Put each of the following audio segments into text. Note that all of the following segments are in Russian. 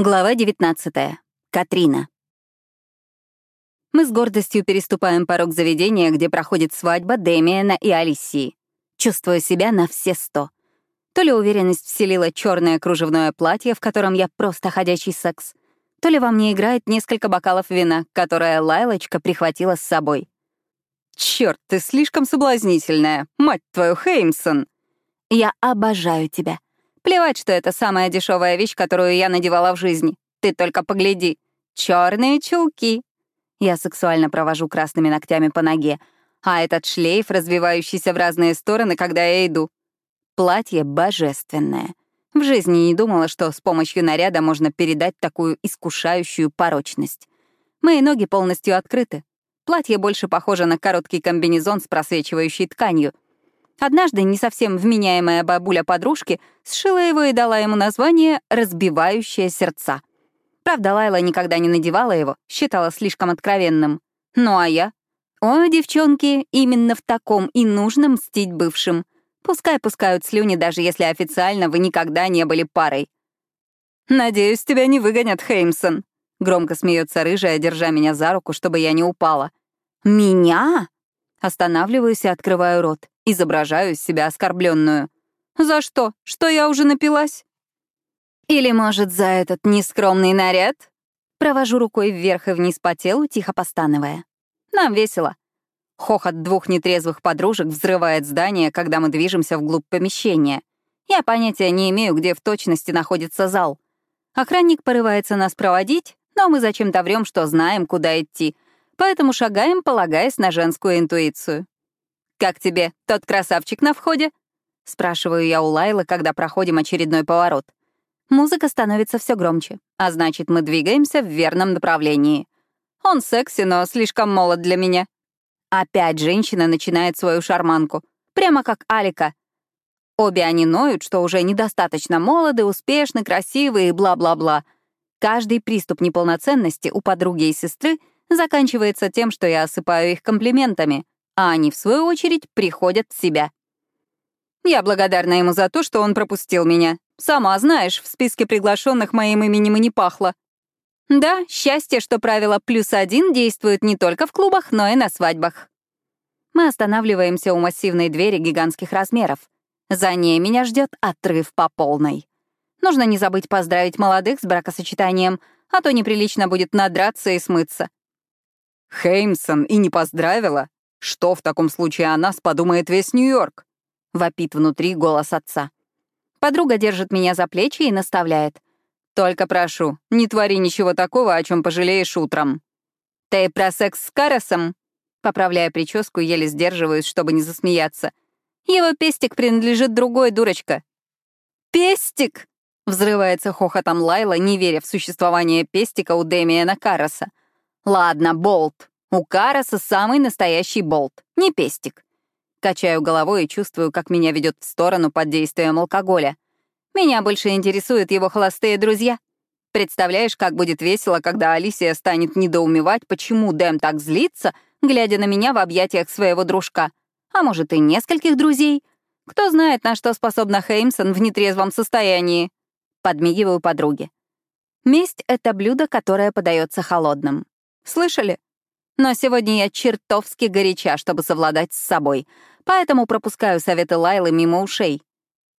Глава 19. Катрина. Мы с гордостью переступаем порог заведения, где проходит свадьба Дэмиена и Алисии. Чувствую себя на все сто. То ли уверенность вселила черное кружевное платье, в котором я просто ходячий секс, то ли во мне играет несколько бокалов вина, которое Лайлочка прихватила с собой. Черт, ты слишком соблазнительная, мать твою, Хеймсон! Я обожаю тебя. Плевать, что это самая дешевая вещь, которую я надевала в жизни. Ты только погляди. Черные чулки. Я сексуально провожу красными ногтями по ноге, а этот шлейф, развивающийся в разные стороны, когда я иду. Платье божественное. В жизни не думала, что с помощью наряда можно передать такую искушающую порочность. Мои ноги полностью открыты. Платье больше похоже на короткий комбинезон с просвечивающей тканью — Однажды не совсем вменяемая бабуля подружки сшила его и дала ему название «разбивающее сердца». Правда, Лайла никогда не надевала его, считала слишком откровенным. Ну а я? О, девчонки, именно в таком и нужно мстить бывшим. Пускай пускают слюни, даже если официально вы никогда не были парой. «Надеюсь, тебя не выгонят, Хеймсон», — громко смеется рыжая, держа меня за руку, чтобы я не упала. «Меня?» Останавливаюсь и открываю рот. Изображаю из себя оскорбленную. «За что? Что я уже напилась?» «Или, может, за этот нескромный наряд?» Провожу рукой вверх и вниз по телу, тихо постановая. «Нам весело». Хохот двух нетрезвых подружек взрывает здание, когда мы движемся вглубь помещения. Я понятия не имею, где в точности находится зал. Охранник порывается нас проводить, но мы зачем-то врем, что знаем, куда идти, поэтому шагаем, полагаясь на женскую интуицию. «Как тебе тот красавчик на входе?» — спрашиваю я у Лайлы, когда проходим очередной поворот. Музыка становится все громче, а значит, мы двигаемся в верном направлении. Он секси, но слишком молод для меня. Опять женщина начинает свою шарманку, прямо как Алика. Обе они ноют, что уже недостаточно молоды, успешны, красивы и бла-бла-бла. Каждый приступ неполноценности у подруги и сестры заканчивается тем, что я осыпаю их комплиментами — а они, в свою очередь, приходят в себя. Я благодарна ему за то, что он пропустил меня. Сама знаешь, в списке приглашенных моим именем и не пахло. Да, счастье, что правило плюс один действует не только в клубах, но и на свадьбах. Мы останавливаемся у массивной двери гигантских размеров. За ней меня ждет отрыв по полной. Нужно не забыть поздравить молодых с бракосочетанием, а то неприлично будет надраться и смыться. Хеймсон и не поздравила? Что в таком случае о нас подумает весь Нью-Йорк? Вопит внутри голос отца. Подруга держит меня за плечи и наставляет. Только прошу, не твори ничего такого, о чем пожалеешь утром. Ты про секс с Карасом? Поправляя прическу, еле сдерживаюсь, чтобы не засмеяться. Его пестик принадлежит другой, дурочка. Пестик! Взрывается хохотом Лайла, не веря в существование пестика у Дэмиена Караса. Ладно, Болт, у Караса самый настоящий болт, не пестик. Качаю головой и чувствую, как меня ведет в сторону под действием алкоголя. Меня больше интересуют его холостые друзья. Представляешь, как будет весело, когда Алисия станет недоумевать, почему Дэм так злится, глядя на меня в объятиях своего дружка. А может, и нескольких друзей. Кто знает, на что способна Хеймсон в нетрезвом состоянии. Подмигиваю подруге. Месть — это блюдо, которое подается холодным. Слышали? Но сегодня я чертовски горяча, чтобы совладать с собой, поэтому пропускаю советы Лайлы мимо ушей.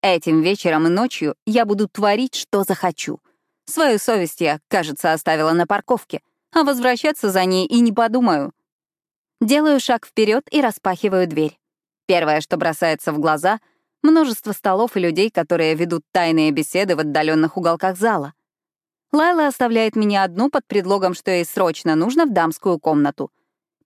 Этим вечером и ночью я буду творить, что захочу. Свою совесть я, кажется, оставила на парковке, а возвращаться за ней и не подумаю. Делаю шаг вперед и распахиваю дверь. Первое, что бросается в глаза — множество столов и людей, которые ведут тайные беседы в отдаленных уголках зала. Лайла оставляет меня одну под предлогом, что ей срочно нужно в дамскую комнату.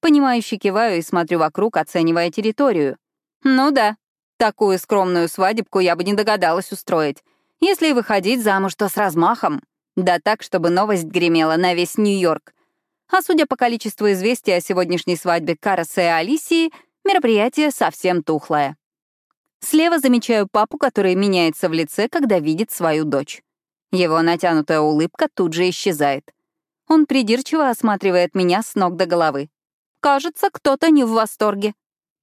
Понимающе киваю и смотрю вокруг, оценивая территорию. Ну да, такую скромную свадебку я бы не догадалась устроить. Если и выходить замуж, то с размахом. Да так, чтобы новость гремела на весь Нью-Йорк. А судя по количеству известий о сегодняшней свадьбе Караса и Алисии, мероприятие совсем тухлое. Слева замечаю папу, который меняется в лице, когда видит свою дочь. Его натянутая улыбка тут же исчезает. Он придирчиво осматривает меня с ног до головы. Кажется, кто-то не в восторге.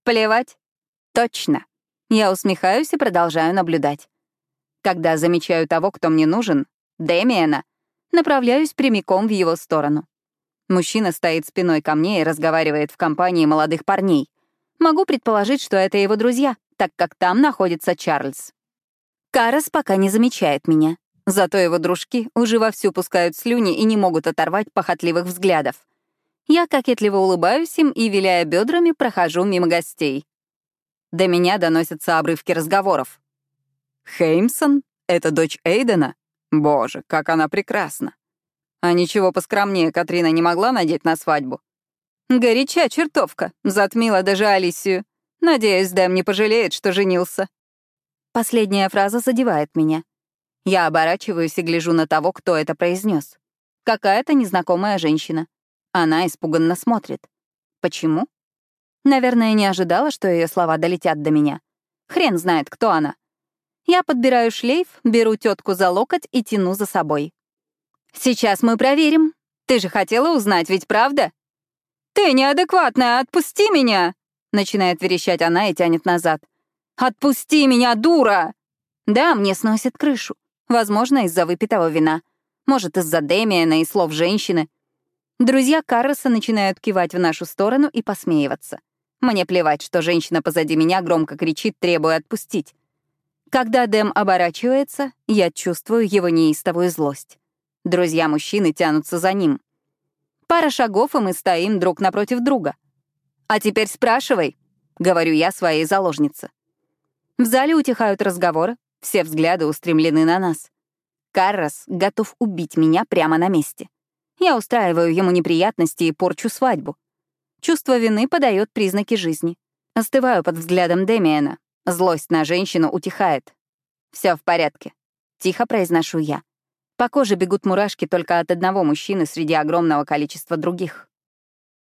Плевать. Точно. Я усмехаюсь и продолжаю наблюдать. Когда замечаю того, кто мне нужен, Дэмиена, Направляюсь прямиком в его сторону. Мужчина стоит спиной ко мне и разговаривает в компании молодых парней. Могу предположить, что это его друзья, так как там находится Чарльз. Карас пока не замечает меня. Зато его дружки уже вовсю пускают слюни и не могут оторвать похотливых взглядов. Я кокетливо улыбаюсь им и, виляя бедрами, прохожу мимо гостей. До меня доносятся обрывки разговоров. «Хеймсон? Это дочь Эйдена? Боже, как она прекрасна! А ничего поскромнее Катрина не могла надеть на свадьбу. Горяча чертовка, затмила даже Алисию. Надеюсь, Дэм не пожалеет, что женился». Последняя фраза задевает меня. Я оборачиваюсь и гляжу на того, кто это произнес. Какая-то незнакомая женщина. Она испуганно смотрит. Почему? Наверное, не ожидала, что ее слова долетят до меня. Хрен знает, кто она. Я подбираю шлейф, беру тетку за локоть и тяну за собой. «Сейчас мы проверим. Ты же хотела узнать, ведь правда?» «Ты неадекватная, отпусти меня!» Начинает верещать она и тянет назад. «Отпусти меня, дура!» Да, мне сносит крышу. Возможно, из-за выпитого вина. Может, из-за Дэмиена и слов женщины. Друзья Карроса начинают кивать в нашу сторону и посмеиваться. Мне плевать, что женщина позади меня громко кричит, требуя отпустить. Когда Дэм оборачивается, я чувствую его неистовую злость. Друзья мужчины тянутся за ним. Пара шагов, и мы стоим друг напротив друга. «А теперь спрашивай», — говорю я своей заложнице. В зале утихают разговоры, все взгляды устремлены на нас. Каррос готов убить меня прямо на месте. Я устраиваю ему неприятности и порчу свадьбу. Чувство вины подает признаки жизни. Остываю под взглядом Демиана. Злость на женщину утихает. Все в порядке. Тихо произношу я. По коже бегут мурашки только от одного мужчины среди огромного количества других.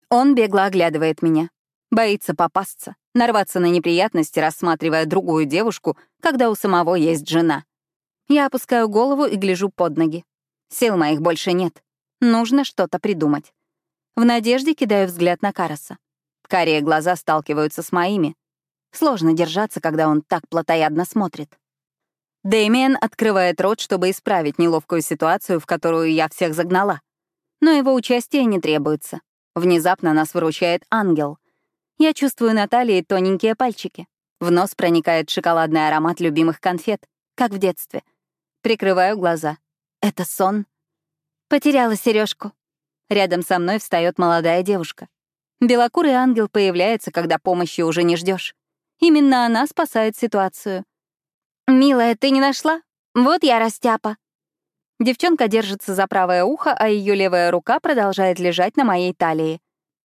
Он бегло оглядывает меня. Боится попасться, нарваться на неприятности, рассматривая другую девушку, когда у самого есть жена. Я опускаю голову и гляжу под ноги. Сил моих больше нет. Нужно что-то придумать. В надежде кидаю взгляд на Караса. Карие глаза сталкиваются с моими. Сложно держаться, когда он так плотоядно смотрит. Дэмиен открывает рот, чтобы исправить неловкую ситуацию, в которую я всех загнала. Но его участие не требуется. Внезапно нас выручает ангел. Я чувствую на талии тоненькие пальчики. В нос проникает шоколадный аромат любимых конфет, как в детстве. Прикрываю глаза. Это сон. Потеряла сережку. Рядом со мной встает молодая девушка. Белокурый ангел появляется, когда помощи уже не ждешь. Именно она спасает ситуацию. «Милая, ты не нашла? Вот я растяпа». Девчонка держится за правое ухо, а ее левая рука продолжает лежать на моей талии.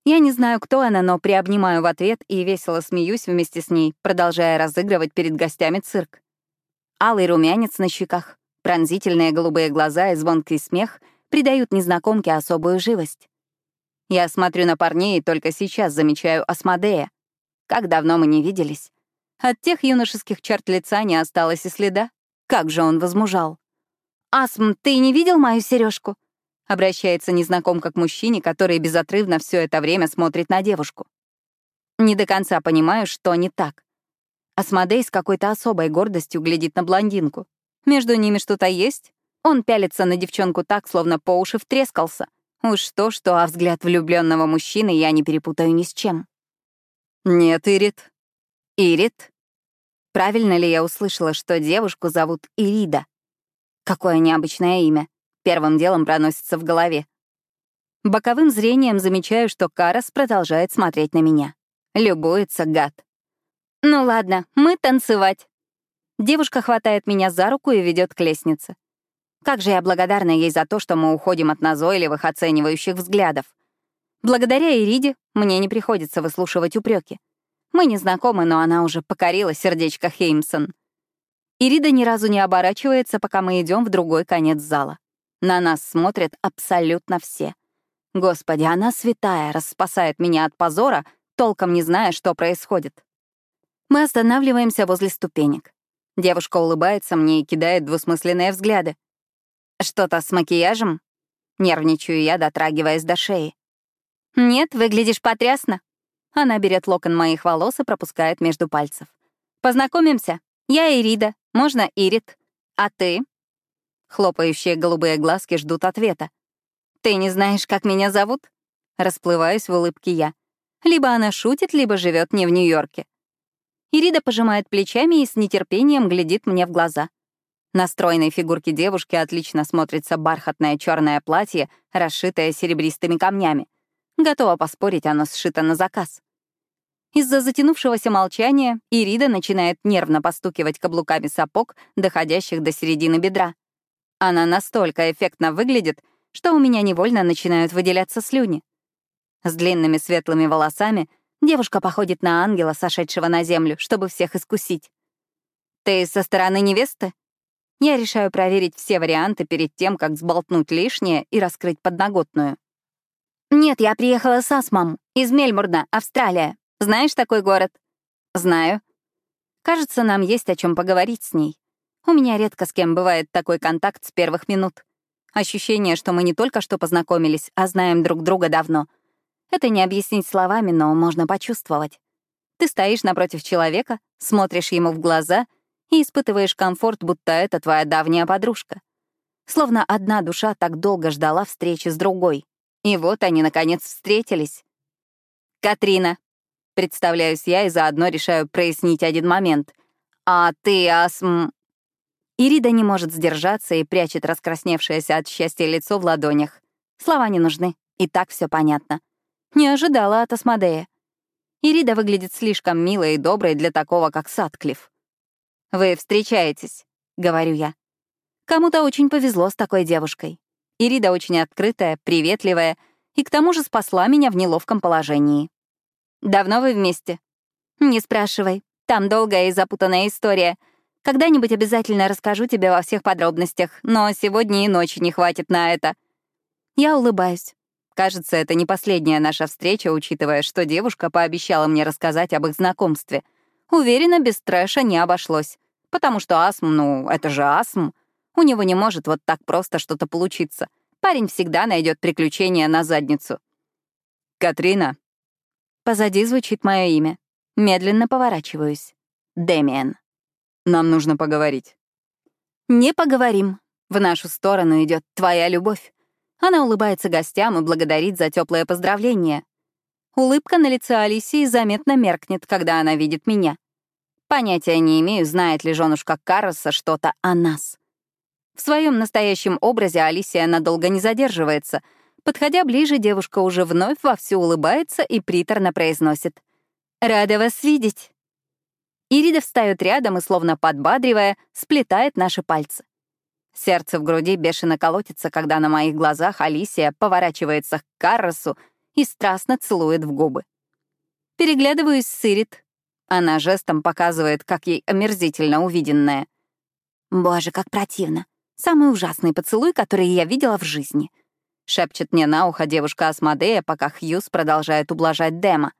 Я не знаю, кто она, но приобнимаю в ответ и весело смеюсь вместе с ней, продолжая разыгрывать перед гостями цирк. Алый румянец на щеках, пронзительные голубые глаза и звонкий смех придают незнакомке особую живость. Я смотрю на парней и только сейчас замечаю Асмодея. Как давно мы не виделись. От тех юношеских черт лица не осталось и следа. Как же он возмужал. «Асм, ты не видел мою сережку? Обращается незнакомка к мужчине, который безотрывно все это время смотрит на девушку. Не до конца понимаю, что не так. Асмодей с какой-то особой гордостью глядит на блондинку. Между ними что-то есть? Он пялится на девчонку так, словно по уши втрескался. Уж то, что, а взгляд влюбленного мужчины я не перепутаю ни с чем. «Нет, Ирит». «Ирит?» Правильно ли я услышала, что девушку зовут Ирида? Какое необычное имя первым делом проносится в голове. Боковым зрением замечаю, что Карас продолжает смотреть на меня. Любуется гад. «Ну ладно, мы танцевать». Девушка хватает меня за руку и ведет к лестнице. Как же я благодарна ей за то, что мы уходим от назойливых, оценивающих взглядов. Благодаря Ириде мне не приходится выслушивать упреки. Мы не знакомы, но она уже покорила сердечко Хеймсон. Ирида ни разу не оборачивается, пока мы идем в другой конец зала. На нас смотрят абсолютно все. Господи, она святая, распасает меня от позора, толком не зная, что происходит. Мы останавливаемся возле ступенек. Девушка улыбается мне и кидает двусмысленные взгляды. «Что-то с макияжем?» Нервничаю я, дотрагиваясь до шеи. «Нет, выглядишь потрясно». Она берет локон моих волос и пропускает между пальцев. «Познакомимся. Я Ирида, можно Ирит. А ты?» Хлопающие голубые глазки ждут ответа. «Ты не знаешь, как меня зовут?» Расплываюсь в улыбке я. Либо она шутит, либо живет не в Нью-Йорке. Ирида пожимает плечами и с нетерпением глядит мне в глаза. На стройной фигурке девушки отлично смотрится бархатное черное платье, расшитое серебристыми камнями. Готова поспорить, оно сшито на заказ. Из-за затянувшегося молчания Ирида начинает нервно постукивать каблуками сапог, доходящих до середины бедра. Она настолько эффектно выглядит, что у меня невольно начинают выделяться слюни. С длинными светлыми волосами девушка походит на ангела, сошедшего на землю, чтобы всех искусить. «Ты со стороны невесты?» Я решаю проверить все варианты перед тем, как сболтнуть лишнее и раскрыть подноготную. «Нет, я приехала с Асмом, из Мельбурна, Австралия. Знаешь такой город?» «Знаю». Кажется, нам есть о чем поговорить с ней. У меня редко с кем бывает такой контакт с первых минут. Ощущение, что мы не только что познакомились, а знаем друг друга давно. Это не объяснить словами, но можно почувствовать. Ты стоишь напротив человека, смотришь ему в глаза и испытываешь комфорт, будто это твоя давняя подружка. Словно одна душа так долго ждала встречи с другой. И вот они, наконец, встретились. «Катрина», Представляюсь я и заодно решаю прояснить один момент. «А ты, Асм...» Ирида не может сдержаться и прячет раскрасневшееся от счастья лицо в ладонях. Слова не нужны, и так все понятно. Не ожидала от Асмодея. Ирида выглядит слишком милой и доброй для такого, как Садклифф. «Вы встречаетесь», — говорю я. Кому-то очень повезло с такой девушкой. Ирида очень открытая, приветливая и к тому же спасла меня в неловком положении. Давно вы вместе? Не спрашивай. Там долгая и запутанная история. Когда-нибудь обязательно расскажу тебе во всех подробностях, но сегодня и ночи не хватит на это. Я улыбаюсь. Кажется, это не последняя наша встреча, учитывая, что девушка пообещала мне рассказать об их знакомстве. Уверена, без трэша не обошлось. Потому что астм, ну, это же астм. У него не может вот так просто что-то получиться. Парень всегда найдет приключения на задницу. «Катрина», Позади звучит мое имя. Медленно поворачиваюсь. Дэмиен. Нам нужно поговорить. Не поговорим. В нашу сторону идет твоя любовь. Она улыбается гостям и благодарит за теплое поздравление. Улыбка на лице Алисии заметно меркнет, когда она видит меня. Понятия не имею, знает ли женушка Карроса что-то о нас. В своем настоящем образе Алисия надолго не задерживается — Подходя ближе, девушка уже вновь вовсю улыбается и приторно произносит. «Рада вас видеть!» Ирида встает рядом и, словно подбадривая, сплетает наши пальцы. Сердце в груди бешено колотится, когда на моих глазах Алисия поворачивается к Карросу и страстно целует в губы. Переглядываюсь с Ирит. Она жестом показывает, как ей омерзительно увиденное. «Боже, как противно! Самый ужасный поцелуй, который я видела в жизни!» — шепчет мне на ухо девушка Асмодея, пока Хьюз продолжает ублажать Дема.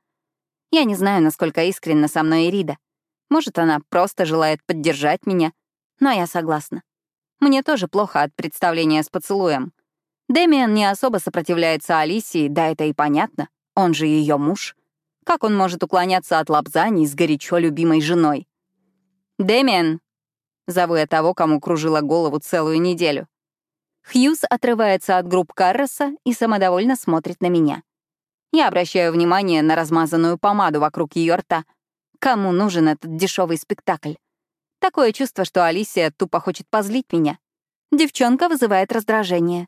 Я не знаю, насколько искренна со мной Ирида. Может, она просто желает поддержать меня, но я согласна. Мне тоже плохо от представления с поцелуем. Дэмиан не особо сопротивляется Алисии, да это и понятно, он же ее муж. Как он может уклоняться от лапзаний с горячо любимой женой? «Дэмиан!» — зову я того, кому кружила голову целую неделю. Хьюз отрывается от групп Карроса и самодовольно смотрит на меня. Я обращаю внимание на размазанную помаду вокруг ее рта. Кому нужен этот дешевый спектакль? Такое чувство, что Алисия тупо хочет позлить меня. Девчонка вызывает раздражение.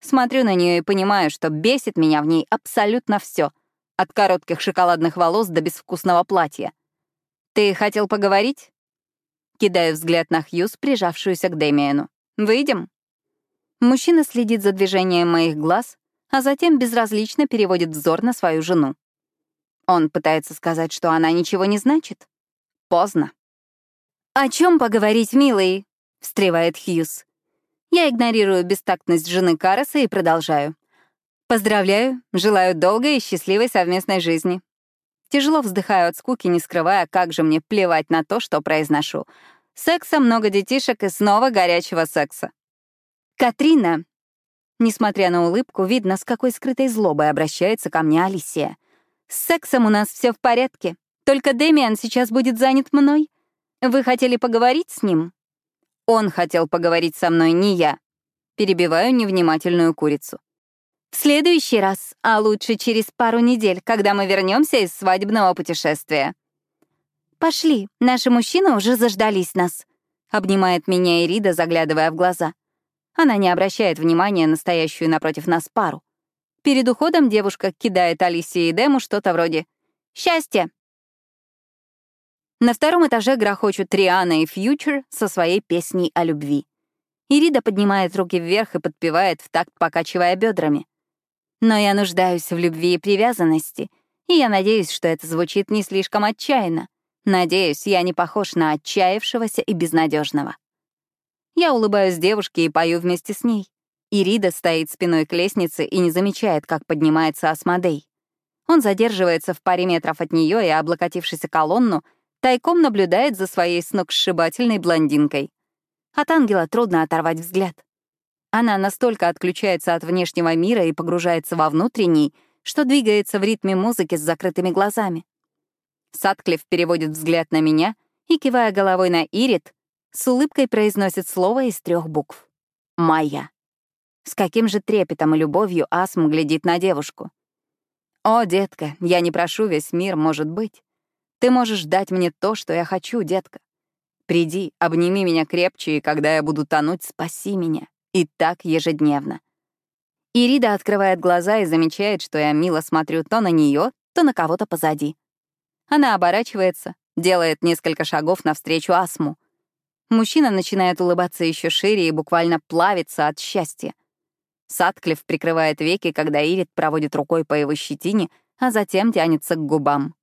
Смотрю на нее и понимаю, что бесит меня в ней абсолютно все, от коротких шоколадных волос до безвкусного платья. «Ты хотел поговорить?» Кидаю взгляд на Хьюз, прижавшуюся к Дэмиену. «Выйдем?» Мужчина следит за движением моих глаз, а затем безразлично переводит взор на свою жену. Он пытается сказать, что она ничего не значит. Поздно. «О чем поговорить, милый?» — встревает Хьюз. Я игнорирую бестактность жены Караса и продолжаю. «Поздравляю, желаю долгой и счастливой совместной жизни». Тяжело вздыхаю от скуки, не скрывая, как же мне плевать на то, что произношу. Секса, много детишек и снова горячего секса. «Катрина!» Несмотря на улыбку, видно, с какой скрытой злобой обращается ко мне Алисия. «С сексом у нас все в порядке. Только Дэмиан сейчас будет занят мной. Вы хотели поговорить с ним?» Он хотел поговорить со мной, не я. Перебиваю невнимательную курицу. В следующий раз, а лучше через пару недель, когда мы вернемся из свадебного путешествия. «Пошли, наши мужчины уже заждались нас», — обнимает меня Ирида, заглядывая в глаза. Она не обращает внимания на стоящую напротив нас пару. Перед уходом девушка кидает Алисе и Дему что-то вроде «Счастье!». На втором этаже грохочут Триана и Фьючер со своей песней о любви. Ирида поднимает руки вверх и подпевает в такт, покачивая бедрами. Но я нуждаюсь в любви и привязанности, и я надеюсь, что это звучит не слишком отчаянно. Надеюсь, я не похож на отчаявшегося и безнадежного. Я улыбаюсь девушке и пою вместе с ней. Ирида стоит спиной к лестнице и не замечает, как поднимается Асмодей. Он задерживается в паре метров от нее и, облокотившись о колонну, тайком наблюдает за своей сногсшибательной блондинкой. От ангела трудно оторвать взгляд. Она настолько отключается от внешнего мира и погружается во внутренний, что двигается в ритме музыки с закрытыми глазами. Садклифф переводит взгляд на меня и, кивая головой на Ирит, с улыбкой произносит слово из трех букв. «Моя». С каким же трепетом и любовью Асм глядит на девушку. «О, детка, я не прошу весь мир, может быть. Ты можешь дать мне то, что я хочу, детка. Приди, обними меня крепче, и когда я буду тонуть, спаси меня. И так ежедневно». Ирида открывает глаза и замечает, что я мило смотрю то на нее, то на кого-то позади. Она оборачивается, делает несколько шагов навстречу Асму. Мужчина начинает улыбаться еще шире и буквально плавится от счастья. Садклифф прикрывает веки, когда Ирит проводит рукой по его щетине, а затем тянется к губам.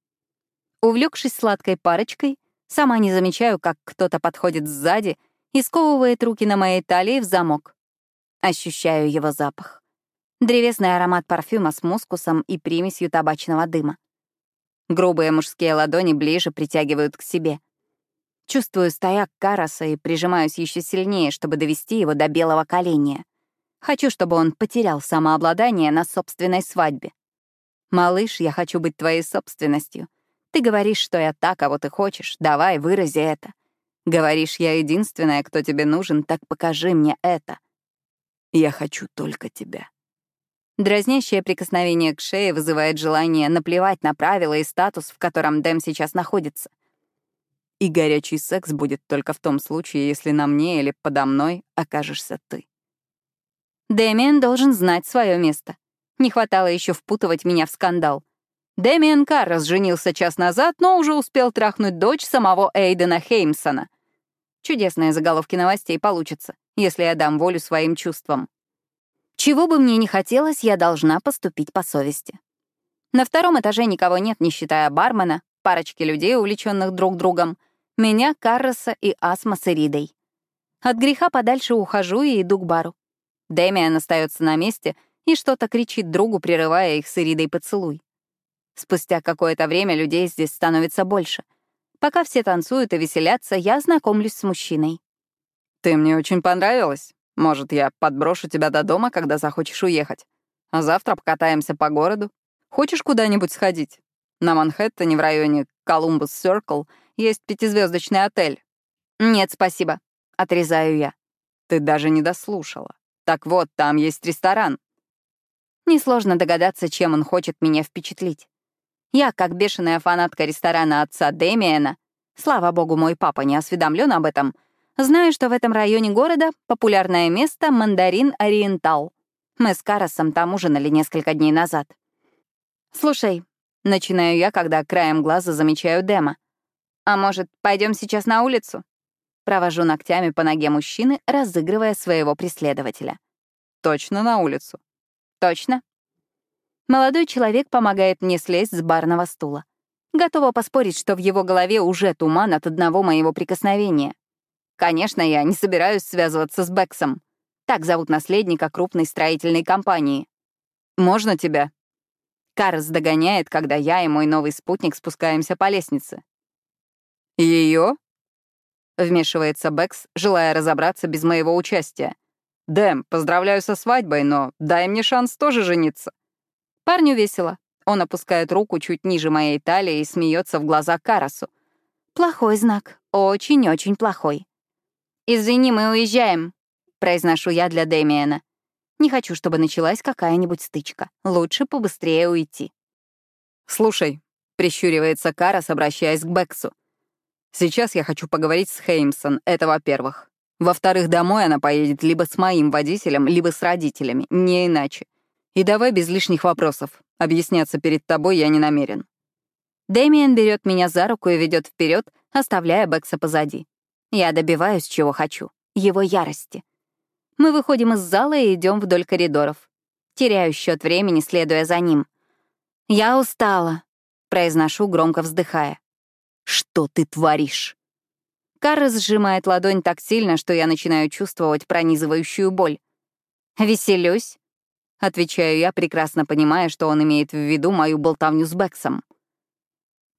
Увлекшись сладкой парочкой, сама не замечаю, как кто-то подходит сзади и сковывает руки на моей талии в замок. Ощущаю его запах. Древесный аромат парфюма с мускусом и примесью табачного дыма. Грубые мужские ладони ближе притягивают к себе. Чувствую стояк Караса и прижимаюсь еще сильнее, чтобы довести его до белого коленя. Хочу, чтобы он потерял самообладание на собственной свадьбе. «Малыш, я хочу быть твоей собственностью. Ты говоришь, что я так, а вот ты хочешь. Давай, вырази это. Говоришь, я единственная, кто тебе нужен, так покажи мне это. Я хочу только тебя». Дразнящее прикосновение к шее вызывает желание наплевать на правила и статус, в котором Дэм сейчас находится. И горячий секс будет только в том случае, если на мне или подо мной окажешься ты. Дэмиен должен знать свое место. Не хватало еще впутывать меня в скандал. Дэмиен Каррос женился час назад, но уже успел трахнуть дочь самого Эйдена Хеймсона. Чудесные заголовки новостей получатся, если я дам волю своим чувствам. Чего бы мне ни хотелось, я должна поступить по совести. На втором этаже никого нет, не считая бармена, парочки людей, увлеченных друг другом, меня, Карроса и Асма с Иридой. От греха подальше ухожу и иду к бару. Дэмиан остается на месте и что-то кричит другу, прерывая их с Иридой поцелуй. Спустя какое-то время людей здесь становится больше. Пока все танцуют и веселятся, я знакомлюсь с мужчиной. «Ты мне очень понравилась», может, я подброшу тебя до дома, когда захочешь уехать. А завтра покатаемся по городу. Хочешь куда-нибудь сходить? На Манхэттене в районе Колумбус Сёркл есть пятизвездочный отель. Нет, спасибо. Отрезаю я. Ты даже не дослушала. Так вот, там есть ресторан. Несложно догадаться, чем он хочет меня впечатлить. Я, как бешеная фанатка ресторана отца Дэмиена, слава богу, мой папа не осведомлен об этом, Знаю, что в этом районе города популярное место — Мандарин Ориентал. Мы с Карасом там ужинали несколько дней назад. «Слушай», — начинаю я, когда краем глаза замечаю Дема. «А может, пойдем сейчас на улицу?» Провожу ногтями по ноге мужчины, разыгрывая своего преследователя. «Точно на улицу?» «Точно». Молодой человек помогает мне слезть с барного стула. Готова поспорить, что в его голове уже туман от одного моего прикосновения. Конечно, я не собираюсь связываться с Бэксом. Так зовут наследника крупной строительной компании. «Можно тебя?» Карс догоняет, когда я и мой новый спутник спускаемся по лестнице. Ее? Вмешивается Бэкс, желая разобраться без моего участия. «Дэм, поздравляю со свадьбой, но дай мне шанс тоже жениться». Парню весело. Он опускает руку чуть ниже моей талии и смеется в глаза Карасу. Плохой знак. Очень-очень плохой. «Извини, мы уезжаем», — произношу я для Дэмиена. Не хочу, чтобы началась какая-нибудь стычка. Лучше побыстрее уйти. «Слушай», — прищуривается Карас, обращаясь к Бексу. «Сейчас я хочу поговорить с Хеймсон, это во-первых. Во-вторых, домой она поедет либо с моим водителем, либо с родителями, не иначе. И давай без лишних вопросов. Объясняться перед тобой я не намерен». Дэмиен берет меня за руку и ведет вперед, оставляя Бекса позади. Я добиваюсь, чего хочу — его ярости. Мы выходим из зала и идем вдоль коридоров. Теряю счет времени, следуя за ним. «Я устала», — произношу, громко вздыхая. «Что ты творишь?» Карра сжимает ладонь так сильно, что я начинаю чувствовать пронизывающую боль. «Веселюсь», — отвечаю я, прекрасно понимая, что он имеет в виду мою болтовню с Бексом.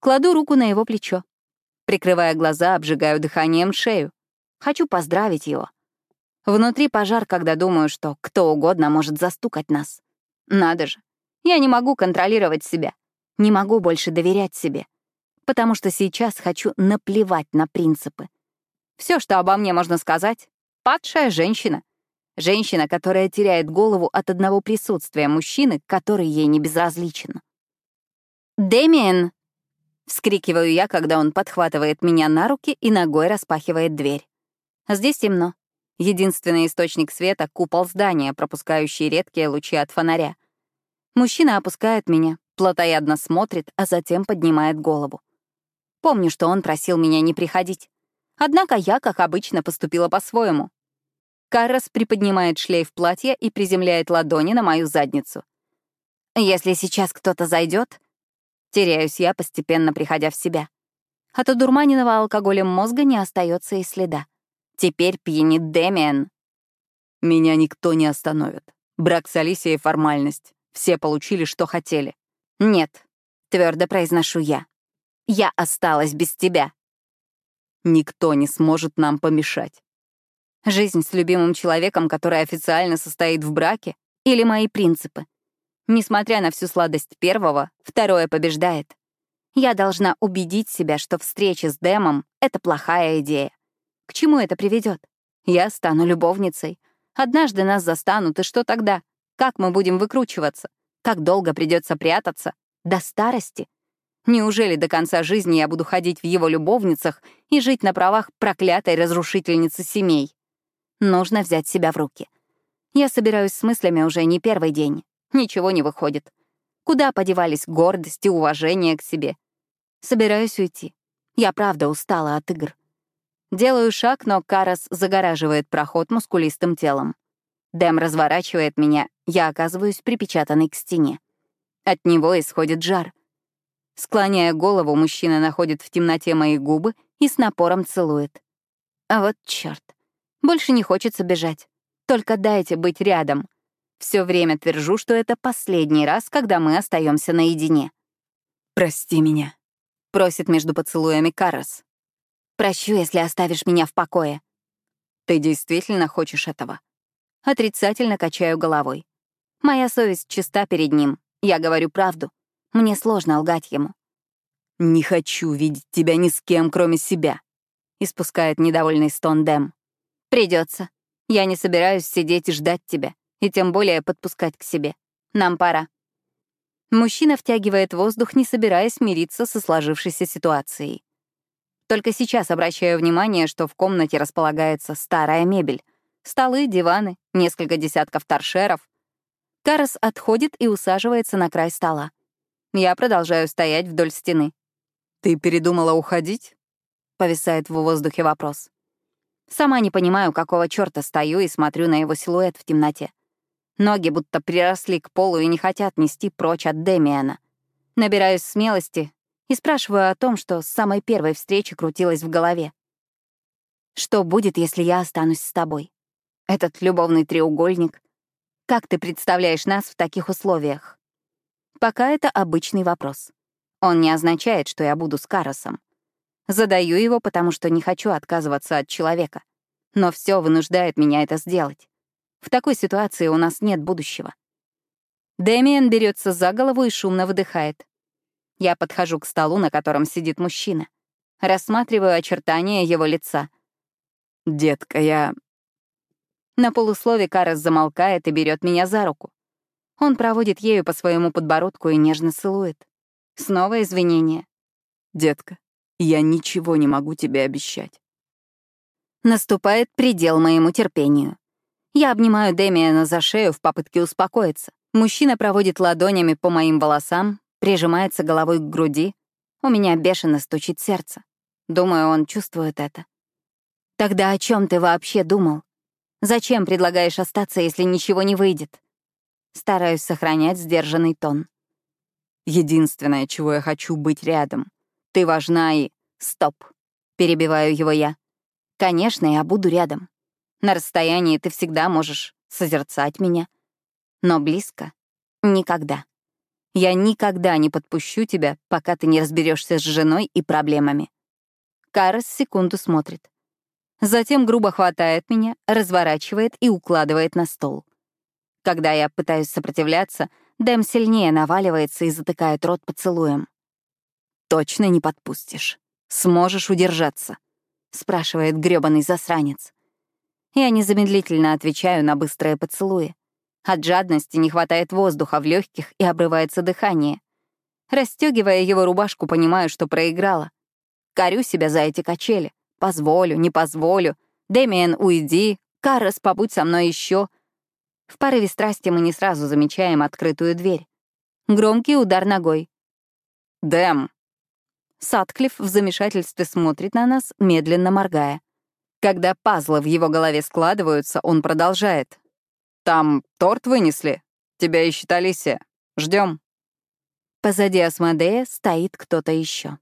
Кладу руку на его плечо. Прикрывая глаза, обжигаю дыханием шею. Хочу поздравить его. Внутри пожар, когда думаю, что кто угодно может застукать нас. Надо же. Я не могу контролировать себя. Не могу больше доверять себе. Потому что сейчас хочу наплевать на принципы. Все, что обо мне можно сказать — падшая женщина. Женщина, которая теряет голову от одного присутствия мужчины, который ей не безразличен. «Дэмиен!» — вскрикиваю я, когда он подхватывает меня на руки и ногой распахивает дверь. Здесь темно. Единственный источник света — купол здания, пропускающий редкие лучи от фонаря. Мужчина опускает меня, плотоядно смотрит, а затем поднимает голову. Помню, что он просил меня не приходить. Однако я, как обычно, поступила по-своему. Каррас приподнимает шлейф платья и приземляет ладони на мою задницу. Если сейчас кто-то зайдет, теряюсь я, постепенно приходя в себя. От одурманенного алкоголем мозга не остается и следа. Теперь пьянит Дэмиен. Меня никто не остановит. Брак с Алисией — формальность. Все получили, что хотели. «Нет», — твердо произношу я. «Я осталась без тебя». Никто не сможет нам помешать. Жизнь с любимым человеком, который официально состоит в браке, или мои принципы. Несмотря на всю сладость первого, второе побеждает. Я должна убедить себя, что встреча с Дэмом — это плохая идея. К чему это приведет? Я стану любовницей. Однажды нас застанут, и что тогда? Как мы будем выкручиваться? Как долго придется прятаться? До старости? Неужели до конца жизни я буду ходить в его любовницах и жить на правах проклятой разрушительницы семей? Нужно взять себя в руки. Я собираюсь с мыслями уже не первый день. Ничего не выходит. Куда подевались гордость и уважение к себе? Собираюсь уйти. Я правда устала от игр. Делаю шаг, но Карас загораживает проход мускулистым телом. Дэм разворачивает меня, я оказываюсь припечатанной к стене. От него исходит жар. Склоняя голову, мужчина находит в темноте мои губы и с напором целует. А вот чёрт. Больше не хочется бежать. Только дайте быть рядом. Все время твержу, что это последний раз, когда мы остаемся наедине. «Прости меня», — просит между поцелуями Карас. «Прощу, если оставишь меня в покое». «Ты действительно хочешь этого?» Отрицательно качаю головой. Моя совесть чиста перед ним. Я говорю правду. Мне сложно лгать ему. «Не хочу видеть тебя ни с кем, кроме себя», — испускает недовольный стон Дэм. Придется. Я не собираюсь сидеть и ждать тебя, и тем более подпускать к себе. Нам пора». Мужчина втягивает воздух, не собираясь мириться со сложившейся ситуацией. Только сейчас обращаю внимание, что в комнате располагается старая мебель. Столы, диваны, несколько десятков торшеров. Карас отходит и усаживается на край стола. Я продолжаю стоять вдоль стены. «Ты передумала уходить?» — повисает в воздухе вопрос. Сама не понимаю, какого черта стою и смотрю на его силуэт в темноте. Ноги будто приросли к полу и не хотят нести прочь от Демиана. Набираюсь смелости и спрашиваю о том, что с самой первой встречи крутилось в голове. Что будет, если я останусь с тобой? Этот любовный треугольник. Как ты представляешь нас в таких условиях? Пока это обычный вопрос. Он не означает, что я буду с Каросом. Задаю его, потому что не хочу отказываться от человека. Но все вынуждает меня это сделать. В такой ситуации у нас нет будущего. Дэмиен берется за голову и шумно выдыхает. Я подхожу к столу, на котором сидит мужчина. Рассматриваю очертания его лица. Детка, я... На полуслове Карас замолкает и берет меня за руку. Он проводит ею по своему подбородку и нежно целует. Снова извинения. Детка, я ничего не могу тебе обещать. Наступает предел моему терпению. Я обнимаю Демиана за шею в попытке успокоиться. Мужчина проводит ладонями по моим волосам, прижимается головой к груди. У меня бешено стучит сердце. Думаю, он чувствует это. Тогда о чем ты вообще думал? Зачем предлагаешь остаться, если ничего не выйдет? Стараюсь сохранять сдержанный тон. Единственное, чего я хочу, быть рядом. Ты важна и... Стоп. Перебиваю его я. Конечно, я буду рядом. На расстоянии ты всегда можешь созерцать меня. Но близко — никогда. Я никогда не подпущу тебя, пока ты не разберешься с женой и проблемами. Карас секунду смотрит. Затем грубо хватает меня, разворачивает и укладывает на стол. Когда я пытаюсь сопротивляться, Дэм сильнее наваливается и затыкает рот поцелуем. «Точно не подпустишь. Сможешь удержаться?» — спрашивает грёбаный засранец. Я незамедлительно отвечаю на быстрые поцелуи. От жадности не хватает воздуха в легких и обрывается дыхание. Растёгивая его рубашку, понимаю, что проиграла. Корю себя за эти качели. Позволю, не позволю. Дэмиен, уйди. Каррес, побудь со мной еще. В порыве страсти мы не сразу замечаем открытую дверь. Громкий удар ногой. «Дэм!» Садклифф в замешательстве смотрит на нас, медленно моргая. Когда пазлы в его голове складываются, он продолжает. «Там торт вынесли. Тебя ищет Алисия. Ждем. Позади Асмодея стоит кто-то еще.